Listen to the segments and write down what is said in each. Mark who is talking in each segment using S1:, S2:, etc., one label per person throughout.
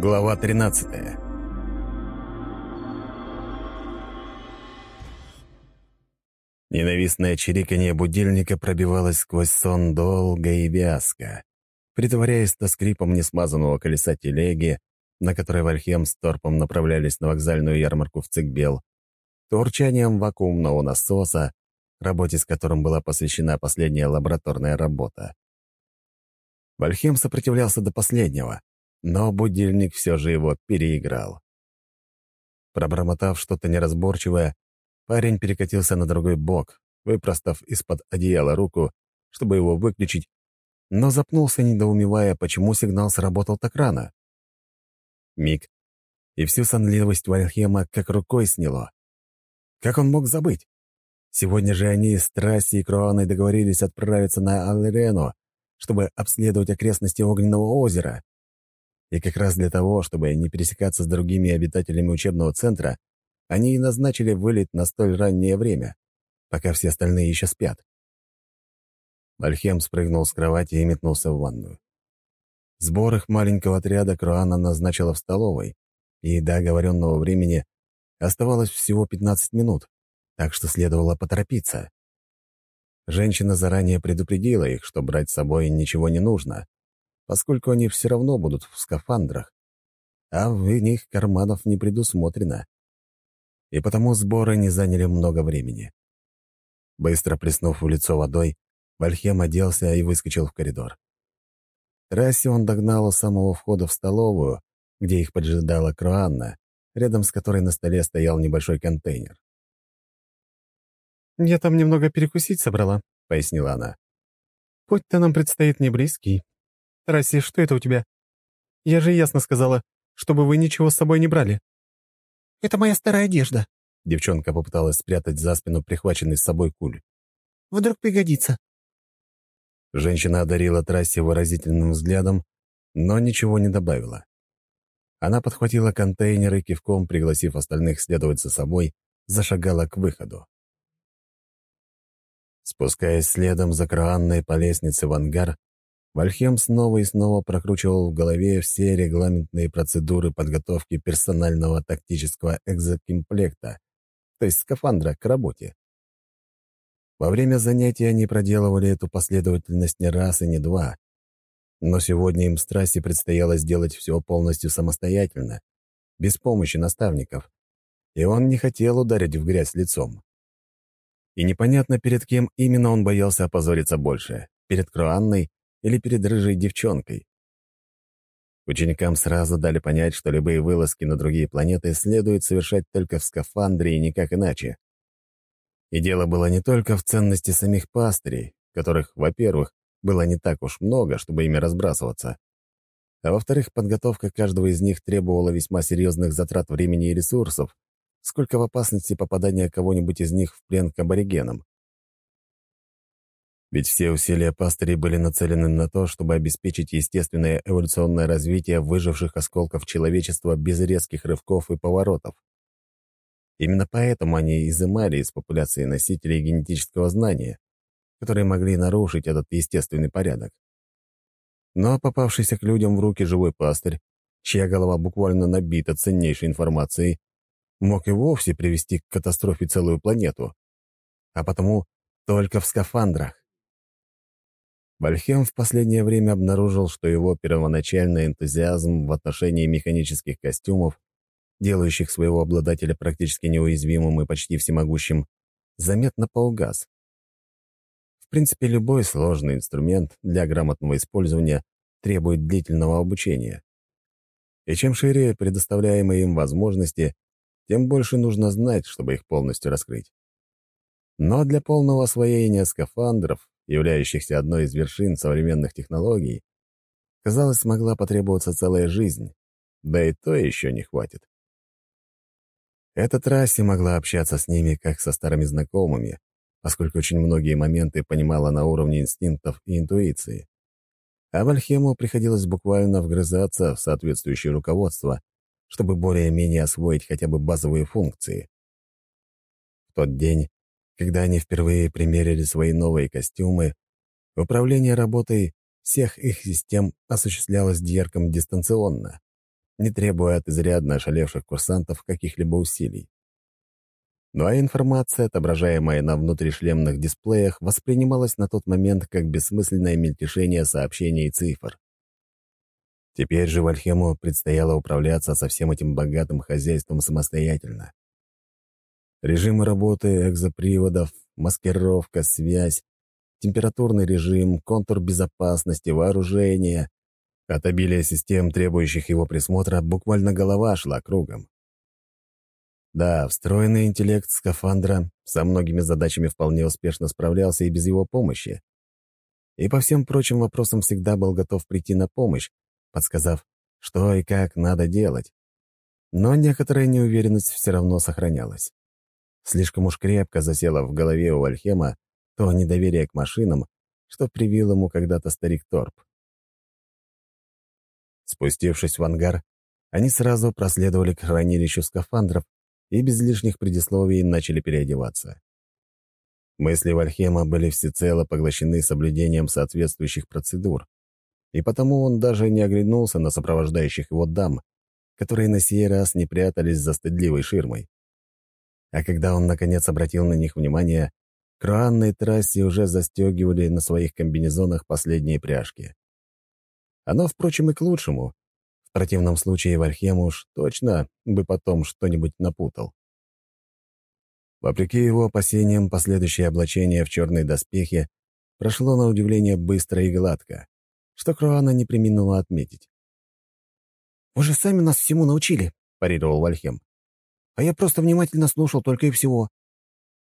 S1: Глава 13 Ненавистное чириканье будильника пробивалось сквозь сон долго и вязко, притворяясь то скрипом несмазанного колеса телеги, на которой Вальхем с Торпом направлялись на вокзальную ярмарку в Цикбел, то урчанием вакуумного насоса, работе с которым была посвящена последняя лабораторная работа. Вальхем сопротивлялся до последнего, но будильник все же его переиграл. Пробормотав что-то неразборчивое, парень перекатился на другой бок, выпростав из-под одеяла руку, чтобы его выключить, но запнулся, недоумевая, почему сигнал сработал так рано. Миг, и всю сонливость Вальхема как рукой сняло. Как он мог забыть? Сегодня же они с Трасси и Круаной договорились отправиться на Алрену, чтобы обследовать окрестности Огненного озера. И как раз для того, чтобы не пересекаться с другими обитателями учебного центра, они и назначили вылет на столь раннее время, пока все остальные еще спят. Альхем спрыгнул с кровати и метнулся в ванную. Сбор их маленького отряда Круана назначила в столовой, и до оговоренного времени оставалось всего 15 минут, так что следовало поторопиться. Женщина заранее предупредила их, что брать с собой ничего не нужно, поскольку они все равно будут в скафандрах, а в них карманов не предусмотрено. И потому сборы не заняли много времени. Быстро плеснув в лицо водой, Вальхем оделся и выскочил в коридор. Расси он догнал у самого входа в столовую, где их поджидала Круанна, рядом с которой на столе стоял небольшой контейнер.
S2: «Я там немного перекусить собрала», — пояснила она. «Путь-то нам предстоит не близкий, «Расси, что это у тебя? Я же ясно сказала, чтобы вы ничего с собой не брали».
S3: «Это моя старая одежда».
S1: Девчонка попыталась спрятать за спину прихваченный с собой куль.
S3: «Вдруг пригодится».
S1: Женщина одарила трассе выразительным взглядом, но ничего не добавила. Она подхватила контейнер и кивком, пригласив остальных следовать за собой, зашагала к выходу. Спускаясь следом за Краанной по лестнице в ангар, Вальхем снова и снова прокручивал в голове все регламентные процедуры подготовки персонального тактического экзокомплекта, то есть скафандра, к работе. Во время занятий они проделывали эту последовательность не раз и не два. Но сегодня им с трассе предстояло сделать все полностью самостоятельно, без помощи наставников. И он не хотел ударить в грязь лицом. И непонятно, перед кем именно он боялся опозориться больше — перед Круанной или перед рыжей девчонкой. Ученикам сразу дали понять, что любые вылазки на другие планеты следует совершать только в скафандре и никак иначе. И дело было не только в ценности самих пастырей, которых, во-первых, было не так уж много, чтобы ими разбрасываться, а во-вторых, подготовка каждого из них требовала весьма серьезных затрат времени и ресурсов, сколько в опасности попадания кого-нибудь из них в плен к аборигенам. Ведь все усилия пастырей были нацелены на то, чтобы обеспечить естественное эволюционное развитие выживших осколков человечества без резких рывков и поворотов. Именно поэтому они изымали из популяции носителей генетического знания, которые могли нарушить этот естественный порядок. Но попавшийся к людям в руки живой пастырь, чья голова буквально набита ценнейшей информацией, мог и вовсе привести к катастрофе целую планету. А потому только в скафандрах. Вальхем в последнее время обнаружил, что его первоначальный энтузиазм в отношении механических костюмов, делающих своего обладателя практически неуязвимым и почти всемогущим, заметно поугас. В принципе, любой сложный инструмент для грамотного использования требует длительного обучения. И чем шире предоставляемые им возможности, тем больше нужно знать, чтобы их полностью раскрыть. Но для полного освоения скафандров являющихся одной из вершин современных технологий, казалось, могла потребоваться целая жизнь, да и то еще не хватит. Эта трассе могла общаться с ними как со старыми знакомыми, поскольку очень многие моменты понимала на уровне инстинктов и интуиции. А Вальхему приходилось буквально вгрызаться в соответствующее руководство, чтобы более-менее освоить хотя бы базовые функции. В тот день когда они впервые примерили свои новые костюмы, управление работой всех их систем осуществлялось Дьерком дистанционно. не требуя от изрядно ошалевших курсантов каких-либо усилий. Ну а информация, отображаемая на внутришлемных дисплеях, воспринималась на тот момент как бессмысленное мельтешение сообщений и цифр. Теперь же Вальхему предстояло управляться со всем этим богатым хозяйством самостоятельно. Режимы работы экзоприводов, маскировка, связь, температурный режим, контур безопасности, вооружение. От обилия систем, требующих его присмотра, буквально голова шла кругом. Да, встроенный интеллект скафандра со многими задачами вполне успешно справлялся и без его помощи. И по всем прочим вопросам всегда был готов прийти на помощь, подсказав, что и как надо делать. Но некоторая неуверенность все равно сохранялась. Слишком уж крепко засела в голове у Альхема то недоверие к машинам, что привил ему когда-то старик Торп. Спустившись в ангар, они сразу проследовали к хранилищу скафандров и без лишних предисловий начали переодеваться. Мысли Вальхема были всецело поглощены соблюдением соответствующих процедур, и потому он даже не оглянулся на сопровождающих его дам, которые на сей раз не прятались за стыдливой ширмой. А когда он, наконец, обратил на них внимание, к руанной трассе уже застегивали на своих комбинезонах последние пряжки. Оно, впрочем, и к лучшему. В противном случае Вальхем уж точно бы потом что-нибудь напутал. Вопреки его опасениям, последующее облачение в черные доспехи прошло на удивление быстро и гладко, что Круана не приминула отметить.
S3: «Вы же сами нас всему научили», — парировал Вальхем. «А я просто внимательно слушал только и всего».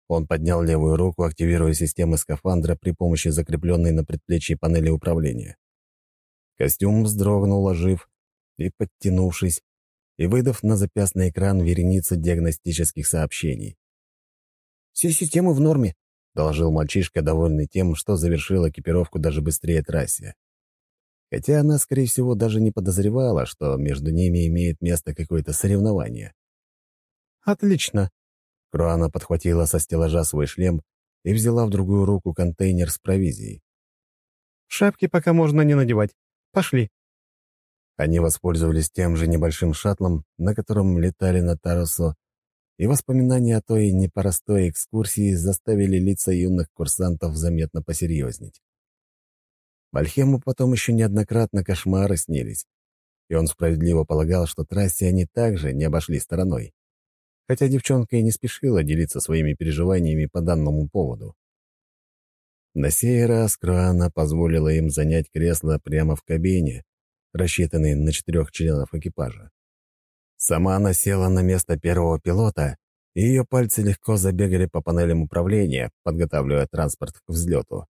S1: Он поднял левую руку, активируя систему скафандра при помощи закрепленной на предплечье панели управления. Костюм вздрогнул, ожив, и, подтянувшись, и выдав на запястный экран вереницу диагностических сообщений.
S3: «Все системы в норме», —
S1: доложил мальчишка, довольный тем, что завершил экипировку даже быстрее трассе. Хотя она, скорее всего, даже не подозревала, что между ними имеет место какое-то соревнование.
S2: «Отлично!»
S1: Круана подхватила со стеллажа свой шлем и взяла в другую руку контейнер с провизией.
S2: «Шапки пока можно не надевать. Пошли!»
S1: Они воспользовались тем же небольшим шаттлом, на котором летали на Тарусу, и воспоминания о той непростой экскурсии заставили лица юных курсантов заметно посерьезнеть. Вальхему потом еще неоднократно кошмары снились, и он справедливо полагал, что трассе они также не обошли стороной. Хотя девчонка и не спешила делиться своими переживаниями по данному поводу. На сей раз Круана позволила им занять кресло прямо в кабине, рассчитанный на четырех членов экипажа. Сама она села на место первого пилота, и ее пальцы легко забегали по панелям управления, подготавливая транспорт к взлету.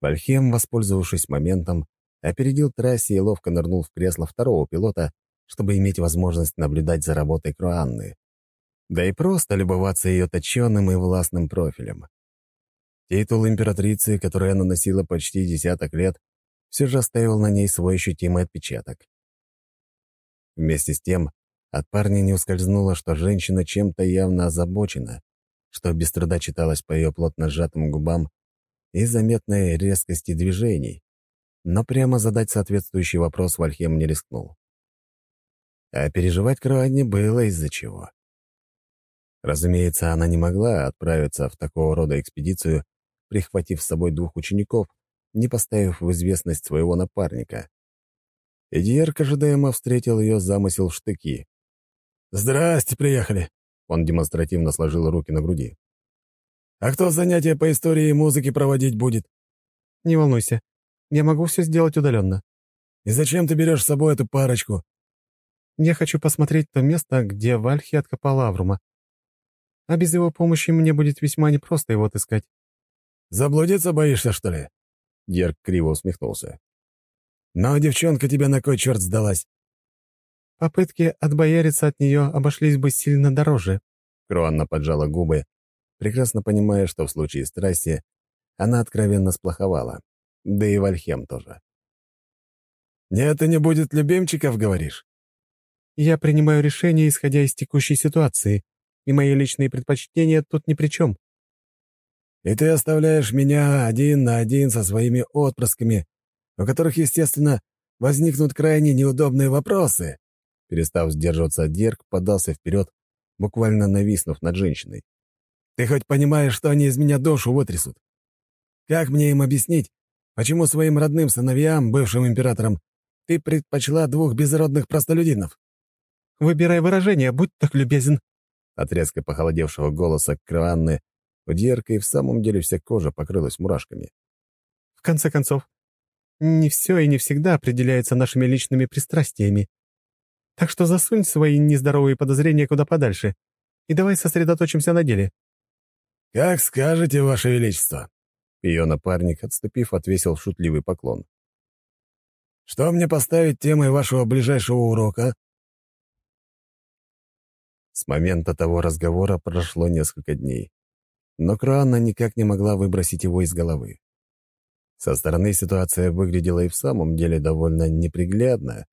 S1: Вальхем, воспользовавшись моментом, опередил трассе и ловко нырнул в кресло второго пилота, чтобы иметь возможность наблюдать за работой Круанны. Да и просто любоваться ее точенным и властным профилем. Титул императрицы, который она носила почти десяток лет, все же оставил на ней свой ощутимый отпечаток. Вместе с тем, от парня не ускользнуло, что женщина чем-то явно озабочена, что без труда читалось по ее плотно сжатым губам и заметной резкости движений, но прямо задать соответствующий вопрос Вальхем не рискнул. А переживать Круанне было из-за чего. Разумеется, она не могла отправиться в такого рода экспедицию, прихватив с собой двух учеников, не поставив в известность своего напарника. Эдиерк ожидаемо встретил ее замысел в штыки. «Здрасте, приехали!» Он демонстративно сложил руки на груди. «А кто занятия по истории и музыке проводить будет?»
S2: «Не волнуйся, я могу все сделать удаленно».
S1: «И зачем ты берешь с собой эту парочку?»
S2: «Я хочу посмотреть то место, где Вальхи откопал Аврума. А без его помощи мне будет весьма непросто его отыскать».
S1: «Заблудиться боишься, что ли?» Дерг криво усмехнулся. «Но девчонка тебе на кой черт сдалась?»
S2: «Попытки отбояриться от нее обошлись бы сильно дороже».
S1: Круанна поджала губы, прекрасно понимая, что в случае с Трасси она откровенно сплоховала. Да и Вальхем тоже. «Нет, и не будет любимчиков, говоришь?»
S2: «Я принимаю решение, исходя из текущей ситуации, и мои личные предпочтения тут ни при чем.
S1: И ты оставляешь меня один на один со своими отпрысками, у которых, естественно, возникнут крайне неудобные вопросы», Перестав сдерживаться, Дерг подался вперед, буквально нависнув над женщиной. «Ты хоть понимаешь, что они из меня душу вытрясут? Как мне им объяснить, почему своим родным сыновьям, бывшим императорам, ты предпочла двух безродных простолюдинов?»
S2: «Выбирай выражение, будь так любезен».
S1: От резко похолодевшего голоса Круанны у Дерка и в самом деле вся кожа покрылась мурашками.
S2: «В конце концов, не все и не всегда определяется нашими личными пристрастиями. Так что засунь свои нездоровые подозрения куда подальше и давай сосредоточимся на деле».
S1: «Как скажете, Ваше Величество!» Ее напарник, отступив, отвесил шутливый поклон. «Что мне поставить темой вашего ближайшего урока?» С момента того разговора прошло несколько дней, но Круанна никак не могла выбросить его из головы. Со стороны ситуация выглядела и в самом деле довольно неприглядно,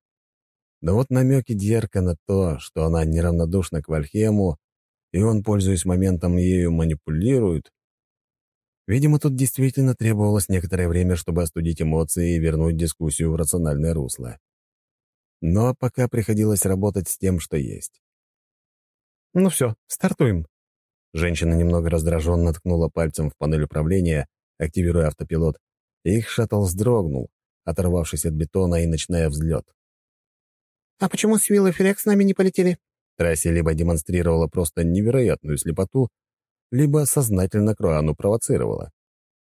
S1: но вот намеки Дьерка на то, что она неравнодушна к Вальхему, и он, пользуясь моментом, ею манипулирует, видимо, тут действительно требовалось некоторое время, чтобы остудить эмоции и вернуть дискуссию в рациональное русло. Но пока приходилось работать с тем, что есть.
S2: «Ну все, стартуем».
S1: Женщина немного раздраженно ткнула пальцем в панель управления, активируя автопилот, и их шаттл вздрогнул, оторвавшись от бетона и начиная взлет.
S4: «А почему Свилл и Ферек с нами не полетели?»
S1: Трасси либо демонстрировала просто невероятную слепоту, либо сознательно Круану провоцировала.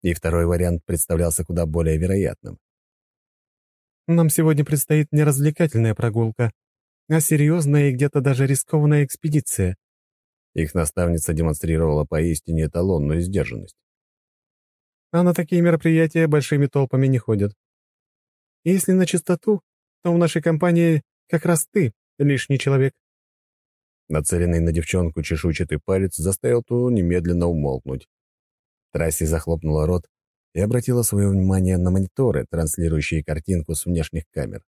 S1: И второй вариант представлялся куда более вероятным.
S2: «Нам сегодня предстоит не развлекательная прогулка, а серьезная и где-то даже рискованная экспедиция».
S1: Их наставница демонстрировала поистине эталонную сдержанность.
S2: «А на такие мероприятия большими толпами не ходят. Если на чистоту, то в нашей компании как раз ты, лишний человек».
S1: Нацеленный на девчонку чешуйчатый палец заставил ту немедленно умолкнуть. Трасси захлопнула рот и обратила свое внимание на мониторы, транслирующие картинку с внешних камер.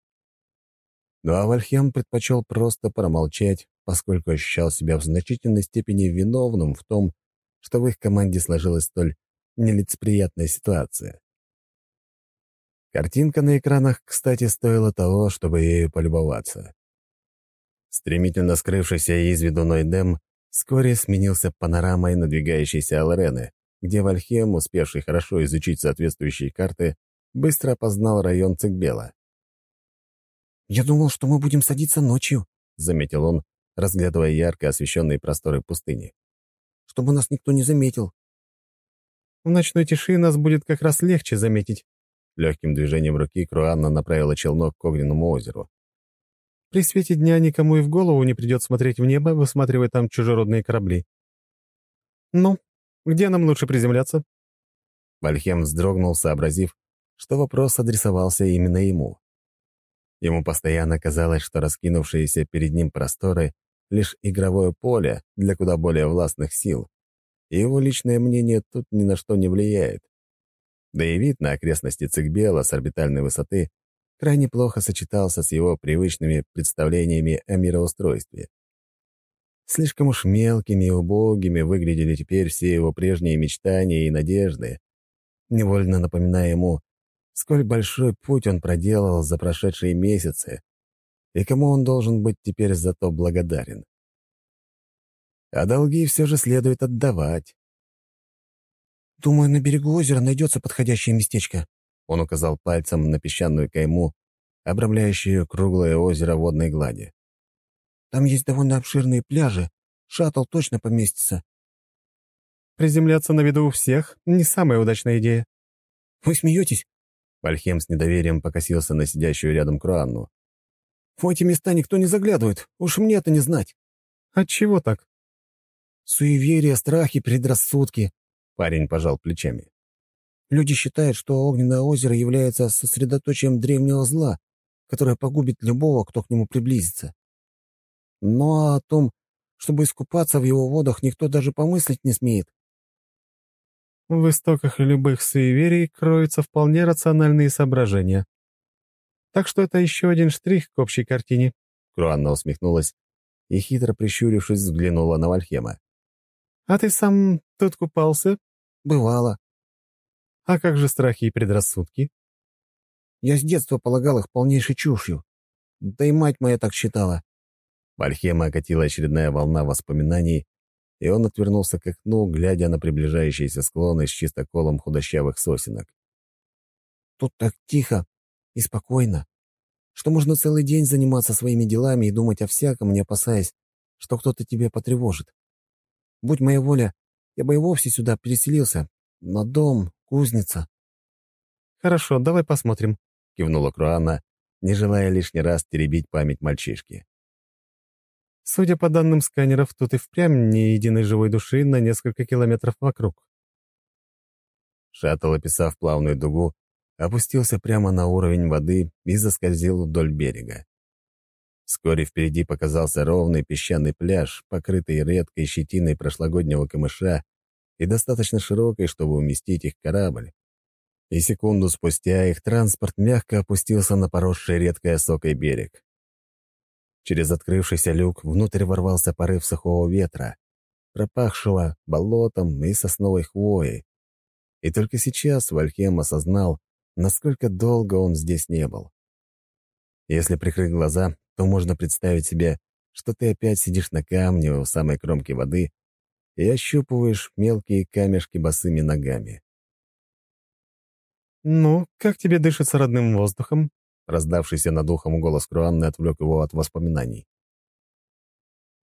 S1: Ну а Вальхем предпочел просто промолчать, поскольку ощущал себя в значительной степени виновным в том, что в их команде сложилась столь нелицеприятная ситуация. Картинка на экранах, кстати, стоила того, чтобы ею полюбоваться. Стремительно скрывшийся из виду Нойдем вскоре сменился панорамой надвигающейся Алрены, где Вальхем, успевший хорошо изучить соответствующие карты, быстро опознал район Цикбела.
S4: «Я думал, что мы будем садиться ночью», —
S1: заметил он, разглядывая ярко освещенные просторы пустыни.
S4: «Чтобы нас никто не заметил».
S2: «В ночной тиши нас будет как раз легче заметить»,
S1: Легким движением руки Круанна направила челнок к огненному озеру.
S2: «При свете дня никому и в голову не придет смотреть в небо, высматривая там чужеродные корабли. Ну, где нам лучше приземляться?»
S1: Вальхем вздрогнул, сообразив, что вопрос адресовался именно ему. Ему постоянно казалось, что раскинувшиеся перед ним просторы — лишь игровое поле для куда более властных сил, и его личное мнение тут ни на что не влияет. Да и вид на окрестности Цикбела с орбитальной высоты крайне плохо сочетался с его привычными представлениями о мироустройстве. Слишком уж мелкими и убогими выглядели теперь все его прежние мечтания и надежды, невольно напоминая ему, сколь большой путь он проделал за прошедшие месяцы и кому он должен быть теперь за то благодарен. А долги все же следует отдавать.
S4: «Думаю, на берегу озера найдется подходящее местечко».
S1: Он указал пальцем на песчаную кайму, обрамляющую круглое озеро водной глади.
S4: «Там есть довольно обширные пляжи. Шаттл точно поместится».
S2: «Приземляться на виду у всех — не самая удачная идея».
S4: «Вы смеетесь?»
S1: Вальхем с недоверием покосился на сидящую рядом Круанну.
S4: «В эти места никто не заглядывает. Уж мне это не знать».
S2: «Отчего так?»
S4: «Суеверия, страхи, предрассудки.
S1: Парень пожал плечами.
S4: Люди считают, что огненное озеро является сосредоточием древнего зла, которое погубит любого, кто к нему приблизится. Но о том, чтобы искупаться в его водах, никто даже помыслить не смеет.
S2: В истоках любых суеверий кроются вполне рациональные соображения. Так что это еще один штрих к общей картине.
S1: Круанна усмехнулась и, хитро прищурившись, взглянула на Вальхема.
S2: «А ты сам тут купался?»
S4: Бывало.
S2: А как же страхи и предрассудки?
S4: Я с детства полагал их полнейшей чушью. Да и мать моя так считала.
S1: Вальхема окатила очередная волна воспоминаний, и он отвернулся к окну, глядя на приближающиеся склоны с чистоколом худощавых сосенок.
S4: «Тут так тихо и спокойно, что можно целый день заниматься своими делами и думать о всяком, не опасаясь, что кто-то тебе потревожит. Будь моя воля, я бы и вовсе сюда переселился, но дом, кузница...»
S2: «Хорошо, давай посмотрим», —
S1: кивнула Круана, не желая лишний раз теребить память мальчишки.
S2: Судя по данным сканеров, тут и впрямь ни единой живой души на несколько километров вокруг.
S1: Шаттл, описав плавную дугу, опустился прямо на уровень воды и заскользил вдоль берега. Вскоре впереди показался ровный песчаный пляж, покрытый редкой щетиной прошлогоднего камыша и достаточно широкой, чтобы уместить их корабль. И секунду спустя их транспорт мягко опустился на поросший редкой осокой берег. Через открывшийся люк внутрь ворвался порыв сухого ветра, пропахшего болотом и сосновой хвоей. И только сейчас Вальхем осознал, насколько долго он здесь не был. Если прикрыть глаза, то можно представить себе, что ты опять сидишь на камне у самой кромки воды и ощупываешь мелкие камешки босыми ногами.
S2: «Ну, как тебе дышится родным воздухом?»
S1: Раздавшийся над ухом голос Круанны отвлек его от воспоминаний.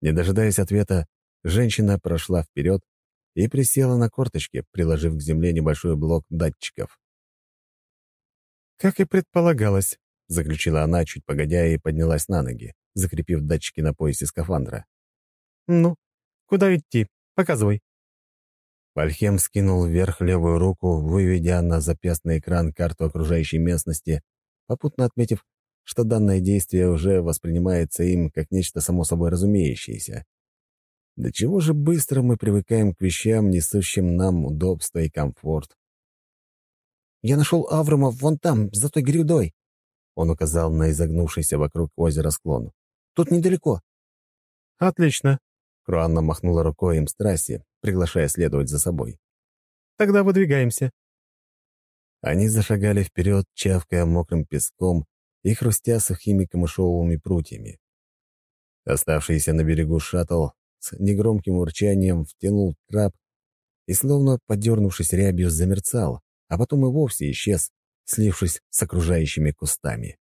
S1: Не дожидаясь ответа, женщина прошла вперед и присела на корточки, приложив к земле небольшой блок датчиков.
S2: «Как и предполагалось», —
S1: заключила она, чуть погодя, и поднялась на ноги, закрепив датчики на поясе скафандра.
S2: «Ну, куда идти? Показывай».
S1: Вальхем скинул вверх левую руку, выведя на запястный экран карту окружающей местности попутно отметив, что данное действие уже воспринимается им как нечто само собой разумеющееся. До чего же быстро мы привыкаем к вещам, несущим нам удобство и комфорт.
S4: «Я нашел Аврома вон там, за той грядой», — он указал на изогнувшийся вокруг озера склон. «Тут недалеко».
S2: «Отлично», —
S1: Круанна махнула рукой им с трассе, приглашая следовать за собой.
S2: «Тогда выдвигаемся».
S1: Они зашагали вперед, чавкая мокрым песком и хрустя сухими камышовыми прутьями. Оставшийся на берегу шаттл с негромким урчанием втянул трап и, словно подернувшись рябью, замерцал, а потом и вовсе исчез, слившись с окружающими кустами.